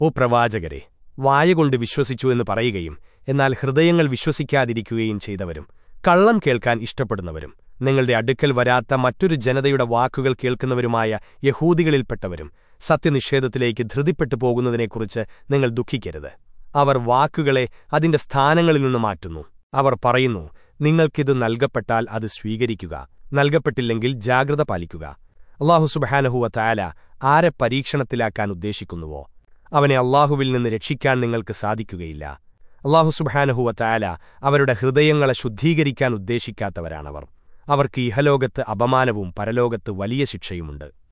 ഓ പ്രവാചകരെ വായകൊണ്ട് വിശ്വസിച്ചു എന്ന് പറയുകയും എന്നാൽ ഹൃദയങ്ങൾ വിശ്വസിക്കാതിരിക്കുകയും ചെയ്തവരും കള്ളം കേൾക്കാൻ ഇഷ്ടപ്പെടുന്നവരും നിങ്ങളുടെ അടുക്കൽ വരാത്ത മറ്റൊരു ജനതയുടെ വാക്കുകൾ കേൾക്കുന്നവരുമായ യഹൂദികളിൽപ്പെട്ടവരും സത്യനിഷേധത്തിലേക്ക് ധൃതിപ്പെട്ടു പോകുന്നതിനെക്കുറിച്ച് നിങ്ങൾ ദുഃഖിക്കരുത്. അവർ വാക്കുകളെ അതിന്റെ സ്ഥാനങ്ങളിൽ നിന്ന് മാറ്റുന്നു. അവർ പറയുന്നു നിങ്ങൾക്കിത് നൽകപ്പെട്ടാൽ അത് സ്വീകരിക്കുക നൽകപ്പെട്ടില്ലെങ്കിൽ ജാഗ്രത പാലിക്കുക. അള്ളാഹു സുബഹാനഹുവ തായാല ആരെ പരീക്ഷണത്തിലാക്കാൻ ഉദ്ദേശിക്കുന്നുവോ? അവനെ അള്ളാഹുവിൽ നിന്ന് രക്ഷിക്കാൻ നിങ്ങൾക്ക് സാധിക്കുകയില്ല. അള്ളാഹു സുബാനഹുവ തായാല അവരുടെ ഹൃദയങ്ങളെ ശുദ്ധീകരിക്കാൻ ഉദ്ദേശിക്കാത്തവരാണവർ. അവർക്ക് ഇഹലോകത്ത് അപമാനവും പരലോകത്ത് വലിയ ശിക്ഷയുമുണ്ട്.